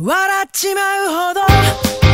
笑っちまうほど。